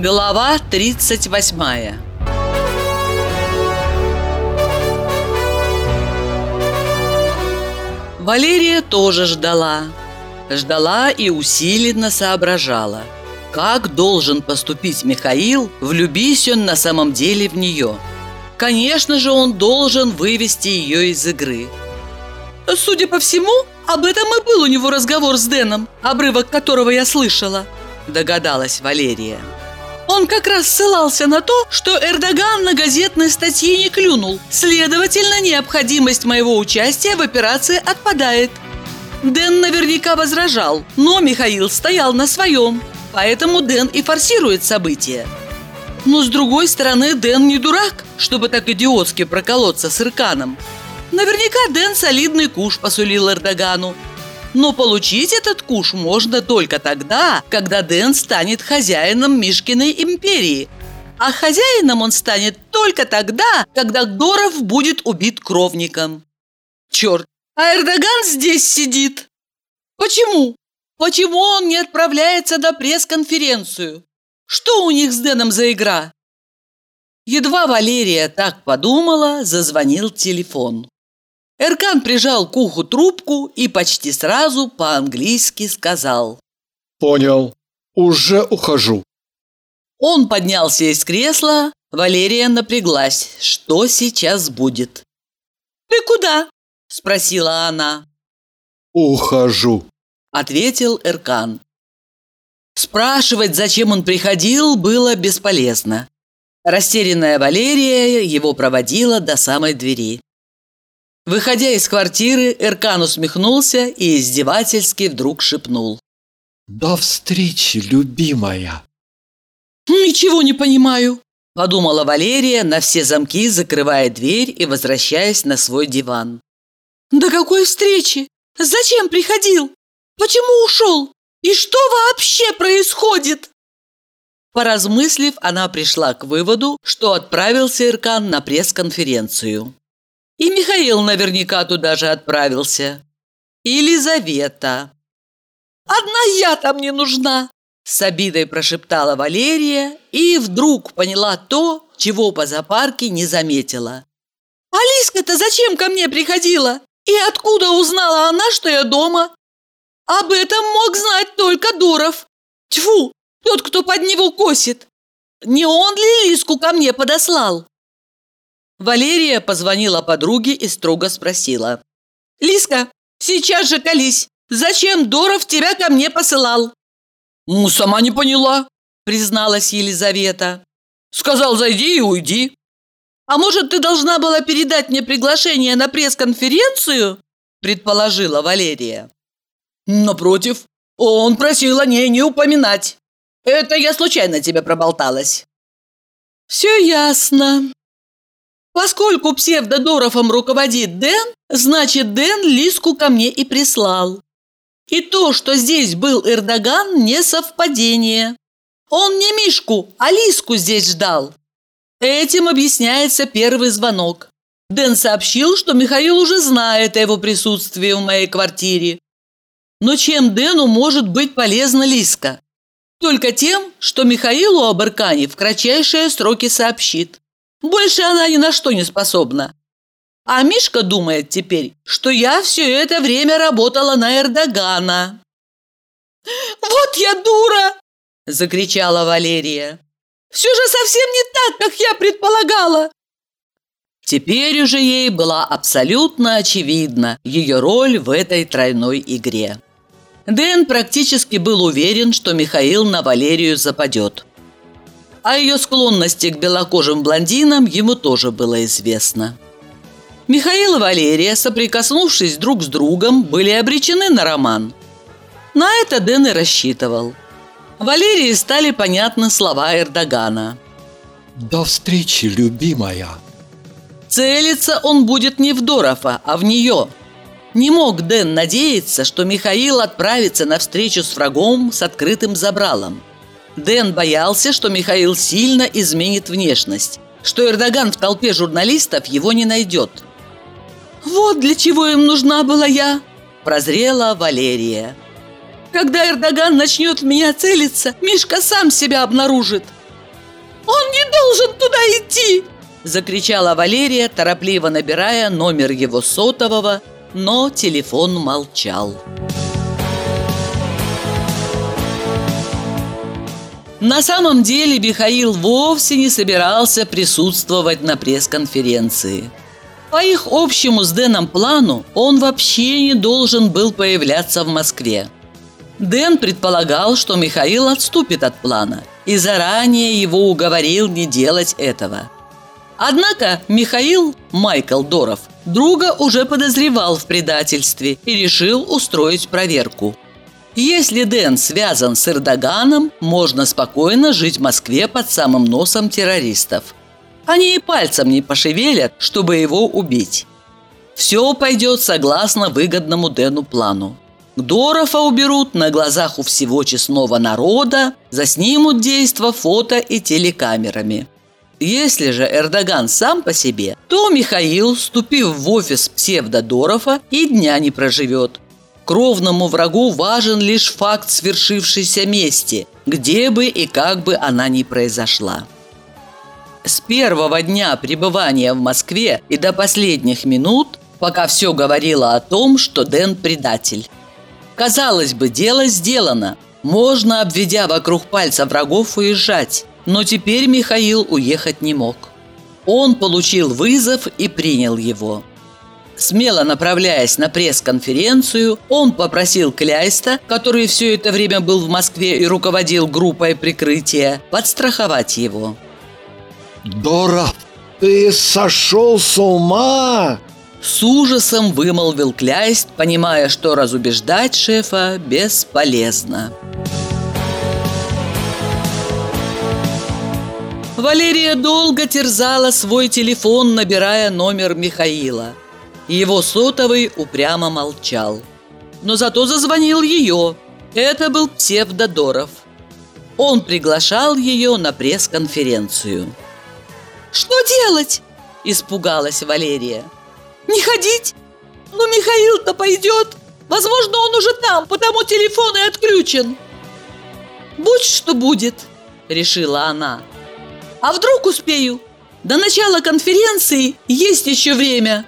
Глава 38 Валерия тоже ждала. Ждала и усиленно соображала. Как должен поступить Михаил, влюбись он на самом деле в нее? Конечно же, он должен вывести ее из игры. Судя по всему, об этом и был у него разговор с Дэном, обрывок которого я слышала, догадалась Валерия. Он как раз ссылался на то, что Эрдоган на газетной статье не клюнул. Следовательно, необходимость моего участия в операции отпадает. Дэн наверняка возражал, но Михаил стоял на своем. Поэтому Дэн и форсирует события. Но с другой стороны, Дэн не дурак, чтобы так идиотски проколоться с Ирканом. Наверняка Дэн солидный куш посулил Эрдогану, но получить этот куш можно только тогда, когда Дэн станет хозяином Мишкиной империи. А хозяином он станет только тогда, когда Доров будет убит кровником. Черт, а Эрдоган здесь сидит. Почему? Почему он не отправляется на пресс-конференцию? Что у них с Дэном за игра? Едва Валерия так подумала, зазвонил телефон. Эркан прижал к уху трубку и почти сразу по-английски сказал. «Понял. Уже ухожу». Он поднялся из кресла, Валерия напряглась. Что сейчас будет? «Ты куда?» – спросила она. «Ухожу», – ответил Эркан. Спрашивать, зачем он приходил, было бесполезно. Растерянная Валерия его проводила до самой двери. Выходя из квартиры, Эркан усмехнулся и издевательски вдруг шепнул. «До встречи, любимая!» «Ничего не понимаю», – подумала Валерия, на все замки закрывая дверь и возвращаясь на свой диван. «До какой встречи? Зачем приходил? Почему ушел? И что вообще происходит?» Поразмыслив, она пришла к выводу, что отправился Иркан на пресс-конференцию. И Михаил наверняка туда же отправился. И Лизавета. «Одна я там не нужна!» С обидой прошептала Валерия и вдруг поняла то, чего по зоопарке не заметила. «Алиска-то зачем ко мне приходила? И откуда узнала она, что я дома? Об этом мог знать только Дуров. Тьфу, тот, кто под него косит. Не он ли Лиску ко мне подослал?» Валерия позвонила подруге и строго спросила. «Лиска, сейчас же колись! Зачем Доров тебя ко мне посылал?» «Ну, сама не поняла», – призналась Елизавета. «Сказал, зайди и уйди». «А может, ты должна была передать мне приглашение на пресс-конференцию?» – предположила Валерия. «Напротив, он просил о ней не упоминать. Это я случайно тебе проболталась». «Все ясно», Поскольку псевдодорфом руководит Дэн, значит, Дэн Лиску ко мне и прислал. И то, что здесь был Эрдоган, не совпадение. Он не Мишку, а Лиску здесь ждал. Этим объясняется первый звонок. Дэн сообщил, что Михаил уже знает о его присутствии в моей квартире. Но чем Дэну может быть полезна Лиска? Только тем, что Михаилу об Аркане в кратчайшие сроки сообщит. Больше она ни на что не способна. А Мишка думает теперь, что я все это время работала на Эрдогана. «Вот я дура!» – закричала Валерия. «Все же совсем не так, как я предполагала!» Теперь уже ей была абсолютно очевидна ее роль в этой тройной игре. Дэн практически был уверен, что Михаил на Валерию западет – о ее склонности к белокожим блондинам ему тоже было известно. Михаил и Валерия, соприкоснувшись друг с другом, были обречены на роман. На это Дэн и рассчитывал. Валерии стали понятны слова Эрдогана. «До встречи, любимая!» Целиться он будет не в Дорова, а в нее. Не мог Дэн надеяться, что Михаил отправится на встречу с врагом с открытым забралом – Дэн боялся, что Михаил сильно изменит внешность, что Эрдоган в толпе журналистов его не найдет. «Вот для чего им нужна была я!» – прозрела Валерия. «Когда Эрдоган начнет в меня целиться, Мишка сам себя обнаружит. Он не должен туда идти!» Закричала Валерия, торопливо набирая номер его сотового, но телефон молчал. На самом деле Михаил вовсе не собирался присутствовать на пресс-конференции. По их общему с Дэном плану он вообще не должен был появляться в Москве. Дэн предполагал, что Михаил отступит от плана и заранее его уговорил не делать этого. Однако Михаил, Майкл Доров, друга уже подозревал в предательстве и решил устроить проверку. Если Дэн связан с Эрдоганом, можно спокойно жить в Москве под самым носом террористов – они и пальцем не пошевелят, чтобы его убить. Все пойдет согласно выгодному Дэну плану. Гдорова уберут на глазах у всего честного народа, заснимут действо фото и телекамерами. Если же Эрдоган сам по себе, то Михаил, вступив в офис псевдодорова, и дня не проживет. Кровному врагу важен лишь факт свершившейся мести, где бы и как бы она ни произошла. С первого дня пребывания в Москве и до последних минут, пока все говорило о том, что Дэн предатель. Казалось бы, дело сделано. Можно, обведя вокруг пальца врагов, уезжать. Но теперь Михаил уехать не мог. Он получил вызов и принял его. Смело направляясь на пресс-конференцию, он попросил Кляйста, который все это время был в Москве и руководил группой прикрытия, подстраховать его. Доров, ты сошел с ума!» С ужасом вымолвил Кляйст, понимая, что разубеждать шефа бесполезно. Валерия долго терзала свой телефон, набирая номер Михаила. Его сотовый упрямо молчал. Но зато зазвонил ее. Это был псевдодоров. Он приглашал ее на пресс-конференцию. «Что делать?» – испугалась Валерия. «Не ходить? Ну, Михаил-то пойдет. Возможно, он уже там, потому телефон и отключен». «Будь что будет», – решила она. «А вдруг успею? До начала конференции есть еще время».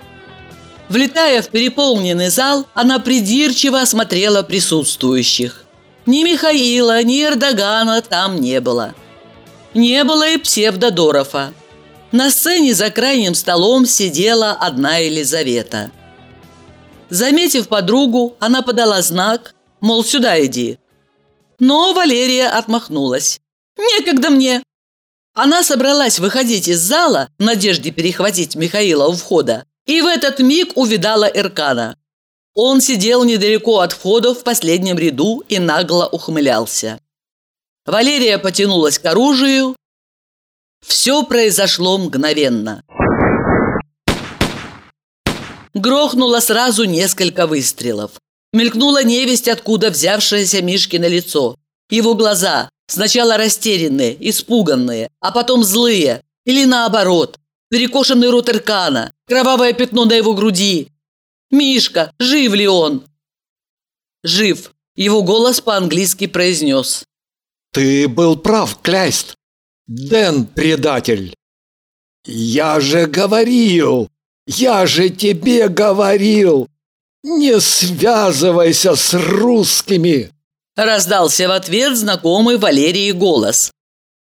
Влетая в переполненный зал, она придирчиво осмотрела присутствующих. Ни Михаила, ни Эрдогана там не было. Не было и псевдодорова – на сцене за крайним столом сидела одна Елизавета. Заметив подругу, она подала знак, мол, сюда иди. Но Валерия отмахнулась. «Некогда мне!» Она собралась выходить из зала в надежде перехватить Михаила у входа, и в этот миг увидала Эркана. Он сидел недалеко от входа в последнем ряду и нагло ухмылялся. Валерия потянулась к оружию, все произошло мгновенно. Грохнуло сразу несколько выстрелов. Мелькнула невесть, откуда взявшееся Мишки на лицо. Его глаза, сначала растерянные, испуганные, а потом злые. Или наоборот, перекошенный рот Иркана, кровавое пятно на его груди. «Мишка, жив ли он?» «Жив», – его голос по-английски произнес. «Ты был прав, Кляйст. Дэн предатель. Я же говорил, я же тебе говорил, не связывайся с русскими. Раздался в ответ знакомый Валерии голос.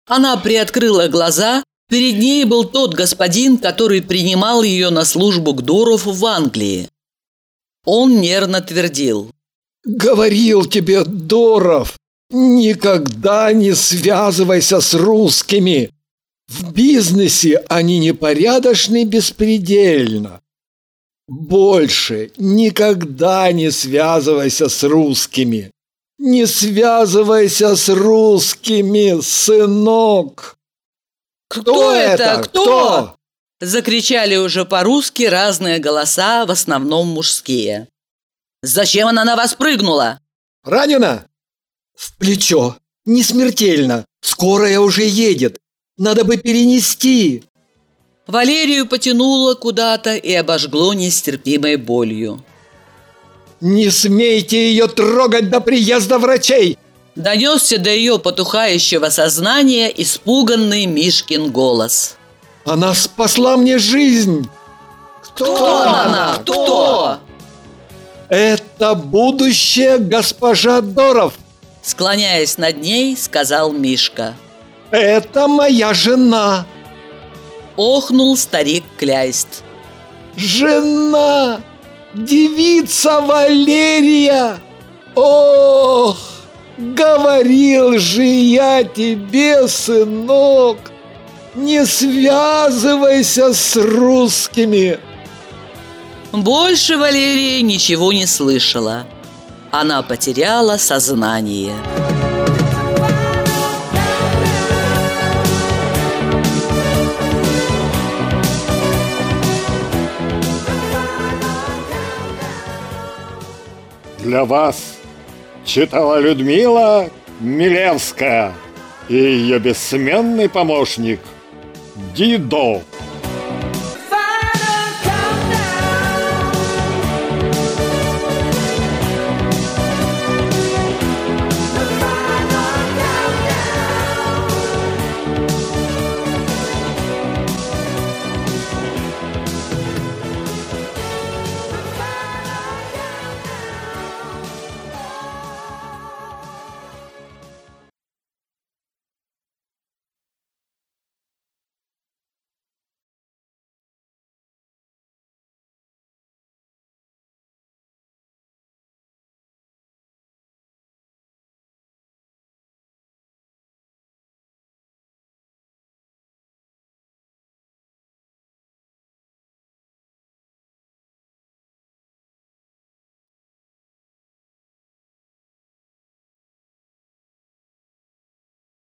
Она приоткрыла глаза, перед ней был тот господин, который принимал ее на службу к Доров в Англии. Он нервно твердил. «Говорил тебе, Доров, Никогда не связывайся с русскими. В бизнесе они непорядочны беспредельно. Больше никогда не связывайся с русскими. Не связывайся с русскими, сынок. Кто, Кто это? Кто? Кто? Закричали уже по-русски разные голоса, в основном мужские. «Зачем она на вас прыгнула?» «Ранена?» В плечо. Не смертельно. Скорая уже едет. Надо бы перенести. Валерию потянуло куда-то и обожгло нестерпимой болью. «Не смейте ее трогать до приезда врачей! Донесся до ее потухающего сознания испуганный Мишкин голос. Она спасла мне жизнь! Кто, Кто она? Кто? Кто? Это будущая госпожа Доров! Склоняясь над ней, сказал Мишка. Это моя жена! Охнул старик Кляйст. Жена! Девица Валерия! Ох, говорил же я тебе, сынок, не связывайся с русскими. Больше Валерия ничего не слышала. Она потеряла сознание. Для вас читала Людмила Милевская и ее бессменный помощник Дидо.